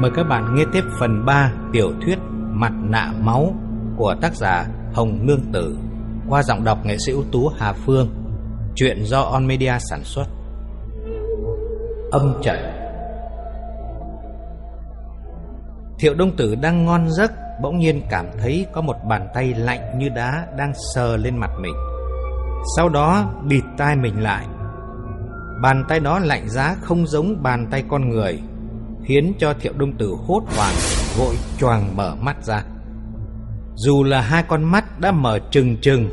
Mời các bạn nghe tiếp phần 3 tiểu thuyết Mặt nạ máu của tác giả Hồng Nương Tử qua giọng đọc nghệ sĩ ưu tú Hà Phương. Chuyện do On Media sản xuất. Âm trận Thiệu Đông Tử đang ngon giấc bỗng nhiên cảm thấy có một bàn tay lạnh như đá đang sờ lên mặt mình. Sau đó bịt tai mình lại. Bàn tay đó lạnh giá không giống bàn tay con người, khiến cho Thiệu Đông Tử hốt hoảng, vội choàng mở mắt ra. Dù là hai con mắt đã mở trừng trừng,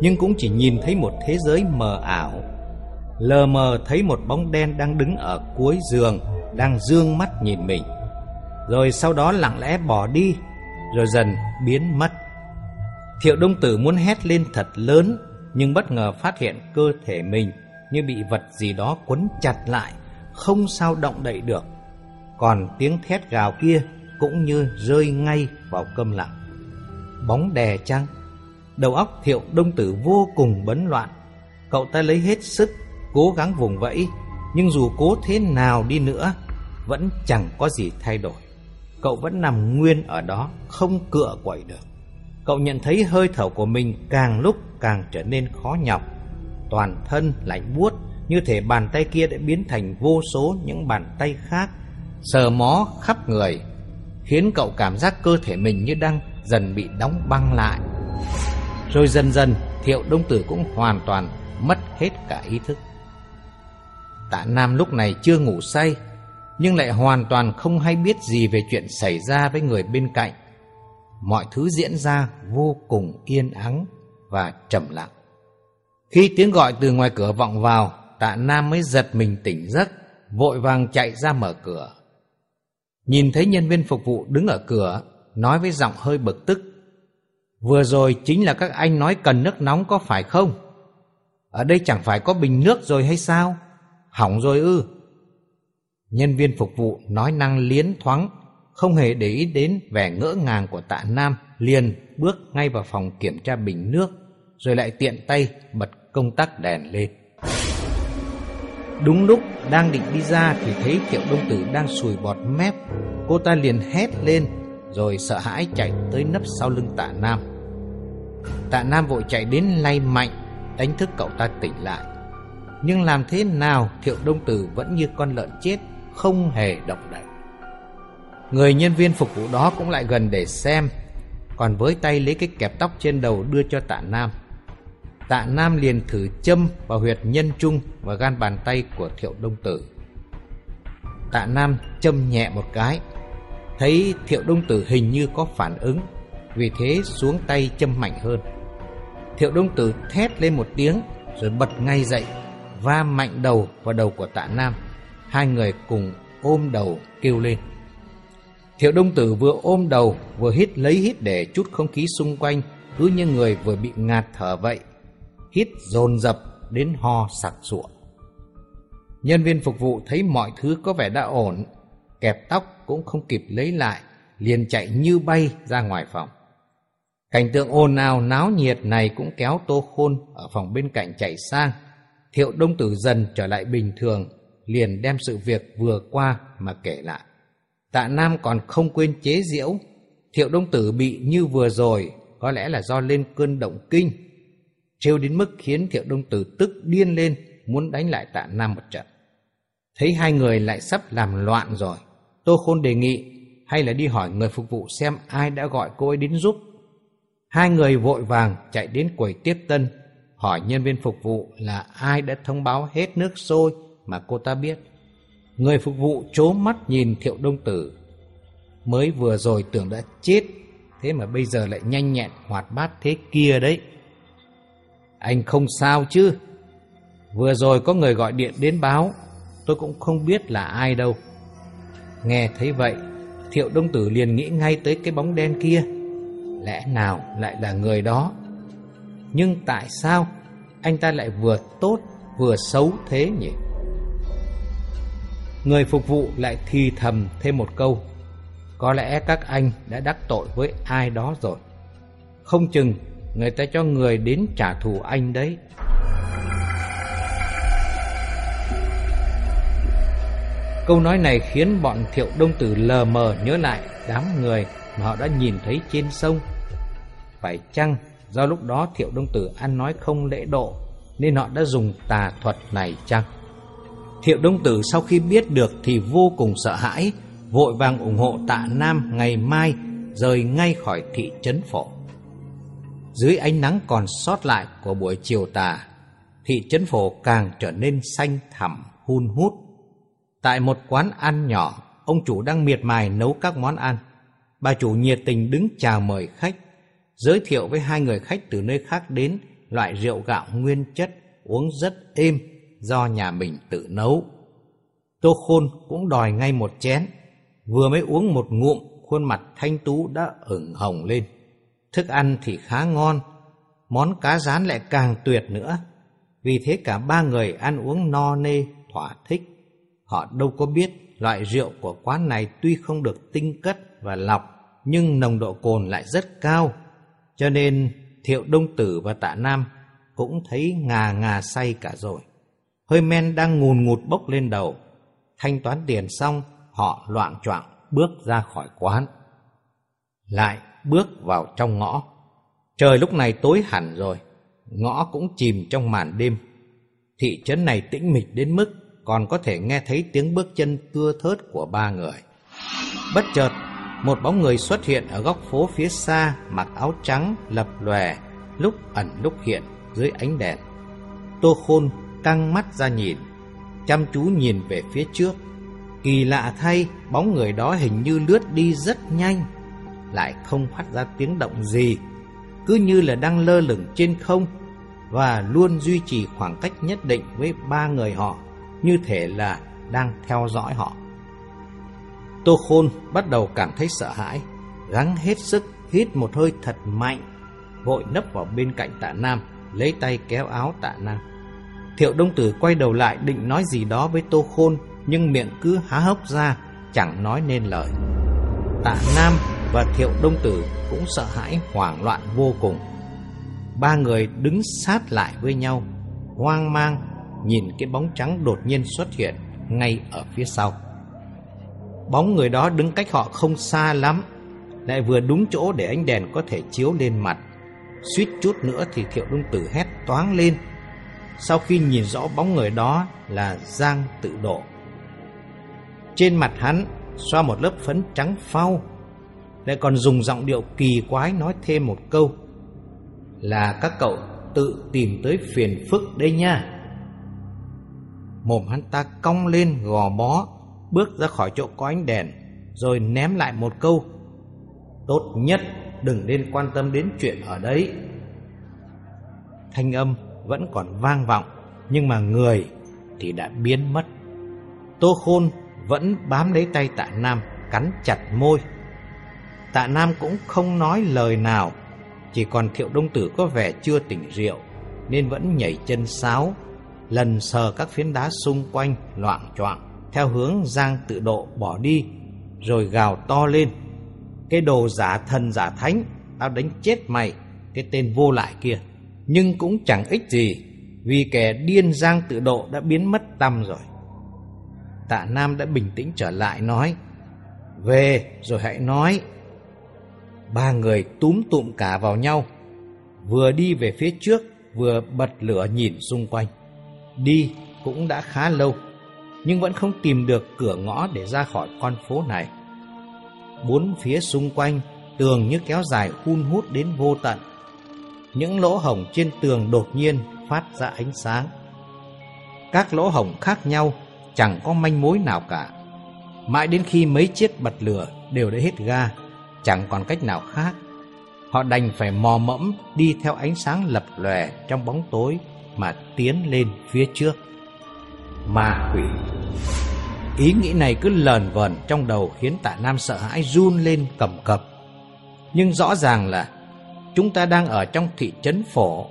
nhưng cũng chỉ nhìn thấy một thế giới mờ ảo. Lờ mờ thấy một bóng đen đang đứng ở cuối giường, đang dương mắt nhìn mình. Rồi sau đó lặng lẽ bỏ đi, rồi dần biến mất. Thiệu Đông Tử muốn hét lên thật lớn, nhưng bất ngờ phát hiện cơ thể mình như bị vật gì đó quấn chặt lại, không sao động đậy được. Còn tiếng thét gào kia cũng như rơi ngay vào câm lặng. Bóng đè chăng? Đầu óc thiệu đông tử vô cùng bấn loạn. Cậu ta lấy hết sức, cố gắng vùng vẫy, nhưng dù cố thế nào đi nữa, vẫn chẳng có gì thay đổi. Cậu vẫn nằm nguyên ở đó, không cựa quậy được. Cậu nhận thấy hơi thở của mình càng lúc càng trở nên khó nhọc. Toàn thân lạnh buốt, như thể bàn tay kia đã biến thành vô số những bàn tay khác, sờ mó khắp người, khiến cậu cảm giác cơ thể mình như đang dần bị đóng băng lại. Rồi dần dần, Thiệu Đông Tử cũng hoàn toàn mất hết cả ý thức. Tạ Nam lúc này chưa ngủ say, nhưng lại hoàn toàn không hay biết gì về chuyện xảy ra với người bên cạnh. Mọi thứ diễn ra vô cùng yên ắng và trầm lặng. Khi tiếng gọi từ ngoài cửa vọng vào, tạ Nam mới giật mình tỉnh giấc, vội vàng chạy ra mở cửa. Nhìn thấy nhân viên phục vụ đứng ở cửa, nói với giọng hơi bực tức. Vừa rồi chính là các anh nói cần nước nóng có phải không? Ở đây chẳng phải có bình nước rồi hay sao? Hỏng rồi ư? Nhân viên phục vụ nói năng liến thoáng, không hề để ý đến vẻ ngỡ ngàng của tạ Nam, liền bước ngay vào phòng kiểm tra bình nước, rồi lại tiện tay bật công tắc đèn lên. Đúng lúc đang định đi ra thì thấy Thiệu Đông Tử đang sùi bọt mép, cô ta liền hét lên, rồi sợ hãi chạy tới nấp sau lưng tạ Nam. Tạ Nam vội chạy đến lay mạnh, đánh thức cậu ta tỉnh lại. Nhưng làm thế nào Thiệu Đông Tử vẫn như con lợn chết, không hề động đậy. Người nhân viên phục vụ đó cũng lại gần để xem, còn với tay lấy cái kẹp tóc trên đầu đưa cho tạ Nam. Tạ Nam liền thử châm vào huyệt nhân trung và gan bàn tay của Thiệu Đông Tử. Tạ Nam châm nhẹ một cái, thấy Thiệu Đông Tử hình như có phản ứng, vì thế xuống tay châm mạnh hơn. Thiệu Đông Tử thét lên một tiếng rồi bật ngay dậy, va mạnh đầu vào đầu của Tạ Nam. Hai người cùng ôm đầu kêu lên. Thiệu Đông Tử vừa ôm đầu vừa hít lấy hít để chút không khí xung quanh cứ như người vừa bị ngạt thở vậy. Hít dồn dập đến ho sặc sụa. Nhân viên phục vụ thấy mọi thứ có vẻ đã ổn, kẹp tóc cũng không kịp lấy lại, liền chạy như bay ra ngoài phòng. Cảnh tượng ồn ào náo nhiệt này cũng kéo Tô Khôn ở phòng bên cạnh chạy sang. Thiệu Đông Tử dần trở lại bình thường, liền đem sự việc vừa qua mà kể lại. Tạ Nam còn không quên chế diễu, Thiệu Đông Tử bị như vừa rồi, có lẽ là do lên cơn động kinh. Trêu đến mức khiến Thiệu Đông Tử tức điên lên, muốn đánh lại Tạ Nam một trận. Thấy hai người lại sắp làm loạn rồi, Tô Khôn đề nghị hay là đi hỏi người phục vụ xem ai đã gọi cô ấy đến giúp. Hai người vội vàng chạy đến quầy tiếp tân, hỏi nhân viên phục vụ là ai đã thông báo hết nước sôi mà cô ta biết. Người phục vụ chố mắt nhìn Thiệu Đông Tử. Mới vừa rồi tưởng đã chết, thế mà bây giờ lại nhanh nhẹn hoạt bát thế kia đấy. Anh không sao chứ? Vừa rồi có người gọi điện đến báo, tôi cũng không biết là ai đâu. Nghe thấy vậy, Thiệu Đông Tử liền nghĩ ngay tới cái bóng đen kia. Lẽ nào lại là người đó? Nhưng tại sao anh ta lại vừa tốt vừa xấu thế nhỉ? Người phục vụ lại thì thầm thêm một câu. Có lẽ các anh đã đắc tội với ai đó rồi. Không chừng người ta cho người đến trả thù anh đấy. Câu nói này khiến bọn thiệu đông tử lờ mờ nhớ lại đám người mà họ đã nhìn thấy trên sông. Phải chăng do lúc đó thiệu đông tử ăn nói không lễ độ nên họ đã dùng tà thuật này chăng? Thiệu đông tử sau khi biết được thì vô cùng sợ hãi, vội vàng ủng hộ tạ Nam ngày mai rời ngay khỏi thị trấn phổ. Dưới ánh nắng còn sót lại của buổi chiều tà, thị trấn phổ càng trở nên xanh thẳm, hun hút. Tại một quán ăn nhỏ, ông chủ đang miệt mài nấu các món ăn. Bà chủ nhiệt tình đứng chào mời khách, giới thiệu với hai người khách từ nơi khác đến loại rượu gạo nguyên chất uống rất êm do nhà mình tự nấu. Tô Khôn cũng đòi ngay một chén, vừa mới uống một ngụm, khuôn mặt thanh tú đã ửng hồng lên. Thức ăn thì khá ngon, món cá rán lại càng tuyệt nữa. Vì thế cả ba người ăn uống no nê, thỏa thích. Họ đâu có biết loại rượu của quán này tuy không được tinh cất và lọc, nhưng nồng độ cồn lại rất cao. Cho nên Thiệu Đông Tử và Tạ Nam cũng thấy ngà ngà say cả rồi. Hơi men đang ngùn ngụt bốc lên đầu. Thanh toán tiền xong, họ loạn choạng bước ra khỏi quán. Lại bước vào trong ngõ. Trời lúc này tối hẳn rồi, ngõ cũng chìm trong màn đêm. Thị trấn này tĩnh mịch đến mức còn có thể nghe thấy tiếng bước chân cưa thớt của ba người. Bất chợt, một bóng người xuất hiện ở góc phố phía xa, mặc áo trắng, lập lòe, lúc ẩn lúc hiện dưới ánh đèn. Tô Khôn căng mắt ra nhìn, chăm chú nhìn về phía trước. Kỳ lạ thay, bóng người đó hình như lướt đi rất nhanh, lại không phát ra tiếng động gì, cứ như là đang lơ lửng trên không và luôn duy trì khoảng cách nhất định với ba người họ, như thể là đang theo dõi họ. Tô Khôn bắt đầu cảm thấy sợ hãi, gắng hết sức hít một hơi thật mạnh, vội nấp vào bên cạnh tạ Nam, lấy tay kéo áo tạ Nam. Thiệu Đông Tử quay đầu lại định nói gì đó với Tô Khôn, nhưng miệng cứ há hốc ra, chẳng nói nên lời. Tạ Nam và Thiệu Đông Tử cũng sợ hãi hoảng loạn vô cùng. Ba người đứng sát lại với nhau, hoang mang, nhìn cái bóng trắng đột nhiên xuất hiện ngay ở phía sau. Bóng người đó đứng cách họ không xa lắm, lại vừa đúng chỗ để ánh đèn có thể chiếu lên mặt. Suýt chút nữa thì Thiệu Đông Tử hét toáng lên sau khi nhìn rõ bóng người đó là Giang tự độ. Trên mặt hắn xoa một lớp phấn trắng phau, lại còn dùng giọng điệu kỳ quái nói thêm một câu là các cậu tự tìm tới phiền phức đây nha. Mồm hắn ta cong lên gò bó, bước ra khỏi chỗ có ánh đèn, rồi ném lại một câu Tốt nhất đừng nên quan tâm đến chuyện ở đấy. Thanh âm vẫn còn vang vọng, nhưng mà người thì đã biến mất. Tô Khôn vẫn bám lấy tay tạ Nam, cắn chặt môi. Tạ Nam cũng không nói lời nào, chỉ còn thiệu đông tử có vẻ chưa tỉnh rượu, nên vẫn nhảy chân sáo, lần sờ các phiến đá xung quanh loạn choạng theo hướng Giang tự độ bỏ đi, rồi gào to lên. Cái đồ giả thần giả thánh, tao đánh chết mày, cái tên vô lại kia nhưng cũng chẳng ích gì vì kẻ điên giang tự độ đã biến mất tâm rồi. Tạ Nam đã bình tĩnh trở lại nói Về rồi hãy nói Ba người túm tụm cả vào nhau Vừa đi về phía trước Vừa bật lửa nhìn xung quanh Đi cũng đã khá lâu Nhưng vẫn không tìm được cửa ngõ để ra khỏi con phố này Bốn phía xung quanh Tường như kéo dài hun hút đến vô tận những lỗ hổng trên tường đột nhiên phát ra ánh sáng. Các lỗ hổng khác nhau, chẳng có manh mối nào cả. Mãi đến khi mấy chiếc bật lửa đều đã hết ga, chẳng còn cách nào khác. Họ đành phải mò mẫm đi theo ánh sáng lập lòe trong bóng tối mà tiến lên phía trước. Ma quỷ Ý nghĩ này cứ lờn vờn trong đầu khiến tạ Nam sợ hãi run lên cầm cập. Nhưng rõ ràng là Chúng ta đang ở trong thị trấn phổ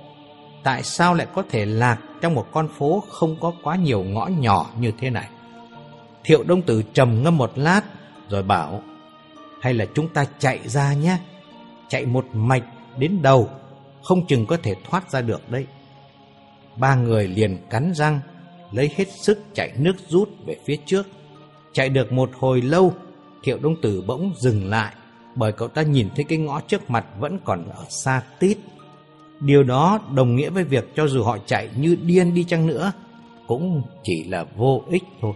Tại sao lại có thể lạc trong một con phố không có quá nhiều ngõ nhỏ như thế này? Thiệu Đông Tử trầm ngâm một lát rồi bảo hay là chúng ta chạy ra nhé Chạy một mạch đến đầu Không chừng có thể thoát ra được đấy Ba người liền cắn răng Lấy hết sức chạy nước rút về phía trước Chạy được một hồi lâu, Thiệu Đông Tử bỗng dừng lại, bởi cậu ta nhìn thấy cái ngõ trước mặt vẫn còn ở xa tít. Điều đó đồng nghĩa với việc cho dù họ chạy như điên đi chăng nữa, cũng chỉ là vô ích thôi.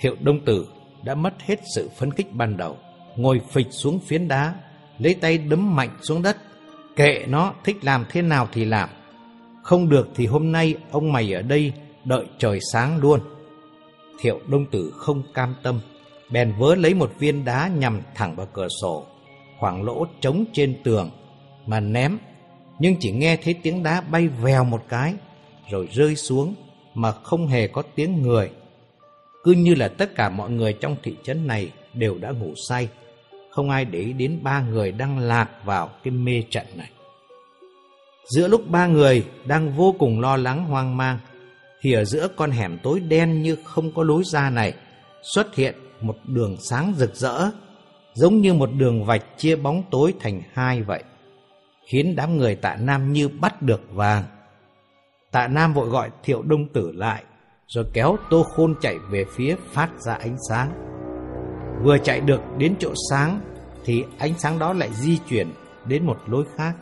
Thiệu Đông Tử đã mất hết sự phấn khích ban đầu, ngồi phịch xuống phiến đá, lấy tay đấm mạnh xuống đất. Kệ nó, thích làm thế nào thì làm. Không được thì hôm nay ông mày ở đây đợi trời sáng luôn. Thiệu Đông Tử không cam tâm, bèn vớ lấy một viên đá nhằm thẳng vào cửa sổ, khoảng lỗ trống trên tường, mà ném. Nhưng chỉ nghe thấy tiếng đá bay vèo một cái, rồi rơi xuống, mà không hề có tiếng người. Cứ như là tất cả mọi người trong thị trấn này đều đã ngủ say, không ai để ý đến ba người đang lạc vào cái mê trận này. Giữa lúc ba người đang vô cùng lo lắng hoang mang, thì ở giữa con hẻm tối đen như không có lối ra này xuất hiện một đường sáng rực rỡ, giống như một đường vạch chia bóng tối thành hai vậy, khiến đám người tạ Nam như bắt được vàng. Tạ Nam vội gọi Thiệu Đông Tử lại, rồi kéo Tô Khôn chạy về phía phát ra ánh sáng. Vừa chạy được đến chỗ sáng, thì ánh sáng đó lại di chuyển đến một lối khác.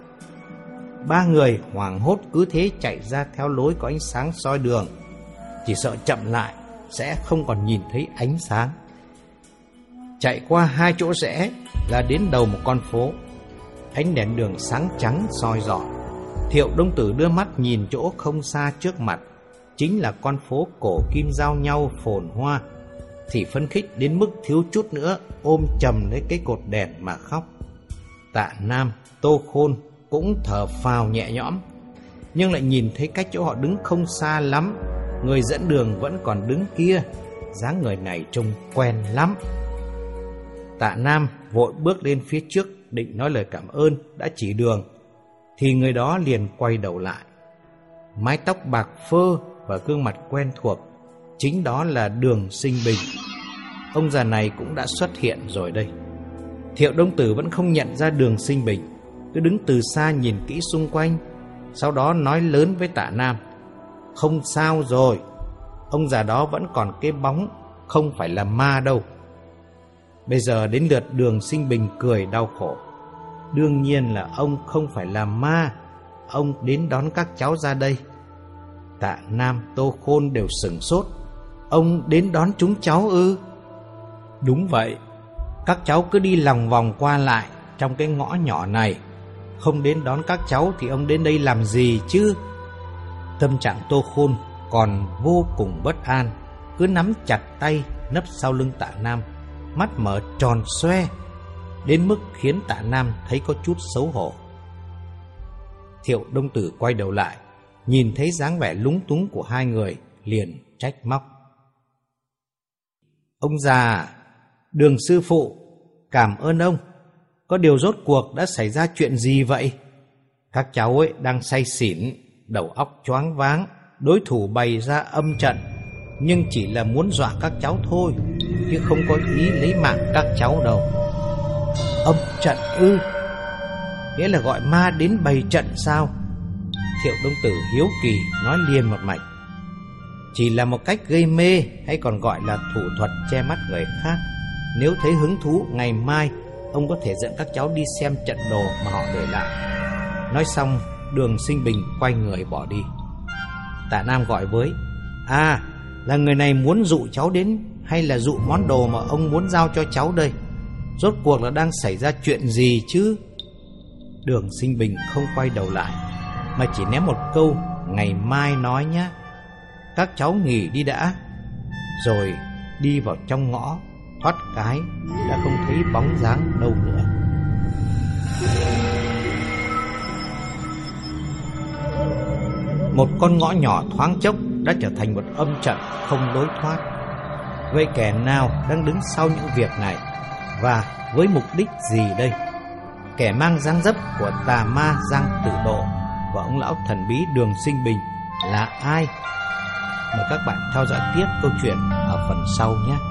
Ba người hoảng hốt cứ thế chạy ra theo lối có ánh sáng soi đường. Chỉ sợ chậm lại sẽ không còn nhìn thấy ánh sáng. Chạy qua hai chỗ rẽ là đến đầu một con phố. Ánh đèn đường sáng trắng soi rõ Thiệu Đông Tử đưa mắt nhìn chỗ không xa trước mặt, chính là con phố cổ kim giao nhau phồn hoa. Thì phấn khích đến mức thiếu chút nữa ôm chầm lấy cái cột đèn mà khóc. Tạ Nam, Tô Khôn cũng thở phào nhẹ nhõm, nhưng lại nhìn thấy cách chỗ họ đứng không xa lắm, người dẫn đường vẫn còn đứng kia, dáng người này trông quen lắm. Tạ Nam vội bước lên phía trước định nói lời cảm ơn đã chỉ đường, thì người đó liền quay đầu lại. Mái tóc bạc phơ và gương mặt quen thuộc, chính đó là đường sinh bình. Ông già này cũng đã xuất hiện rồi đây. Thiệu Đông Tử vẫn không nhận ra đường sinh bình cứ đứng từ xa nhìn kỹ xung quanh, sau đó nói lớn với tạ Nam. Không sao rồi, ông già đó vẫn còn cái bóng, không phải là ma đâu. Bây giờ đến lượt đường sinh bình cười đau khổ. Đương nhiên là ông không phải là ma, ông đến đón các cháu ra đây. Tạ Nam, Tô Khôn đều sừng sốt. Ông đến đón chúng cháu ư? Đúng vậy, các cháu cứ đi lòng vòng qua lại trong cái ngõ nhỏ này không đến đón các cháu thì ông đến đây làm gì chứ? Tâm trạng Tô Khôn còn vô cùng bất an, cứ nắm chặt tay nấp sau lưng tạ Nam, mắt mở tròn xoe, đến mức khiến tạ Nam thấy có chút xấu hổ. Thiệu Đông Tử quay đầu lại, nhìn thấy dáng vẻ lúng túng của hai người, liền trách móc. Ông già, đường sư phụ, cảm ơn ông. Có điều rốt cuộc đã xảy ra chuyện gì vậy? Các cháu ấy đang say xỉn, đầu óc choáng váng, đối thủ bày ra âm trận, nhưng chỉ là muốn dọa các cháu thôi, chứ không có ý lấy mạng các cháu đâu. Âm trận ư? Nghĩa là gọi ma đến bày trận sao? Thiệu Đông Tử hiếu kỳ nói liền một mạch. Chỉ là một cách gây mê hay còn gọi là thủ thuật che mắt người khác. Nếu thấy hứng thú ngày mai ông có thể dẫn các cháu đi xem trận đồ mà họ để lại. Nói xong, đường sinh bình quay người bỏ đi. Tạ Nam gọi với, À, là người này muốn dụ cháu đến hay là dụ món đồ mà ông muốn giao cho cháu đây? Rốt cuộc là đang xảy ra chuyện gì chứ? Đường sinh bình không quay đầu lại, mà chỉ ném một câu, ngày mai nói nhé. Các cháu nghỉ đi đã, rồi đi vào trong ngõ thoát cái đã không thấy bóng dáng đâu nữa. Một con ngõ nhỏ thoáng chốc đã trở thành một âm trận không lối thoát. Vậy kẻ nào đang đứng sau những việc này và với mục đích gì đây? Kẻ mang dáng dấp của tà ma Giang Tử Độ và ông lão thần bí Đường Sinh Bình là ai? Mời các bạn theo dõi tiếp câu chuyện ở phần sau nhé.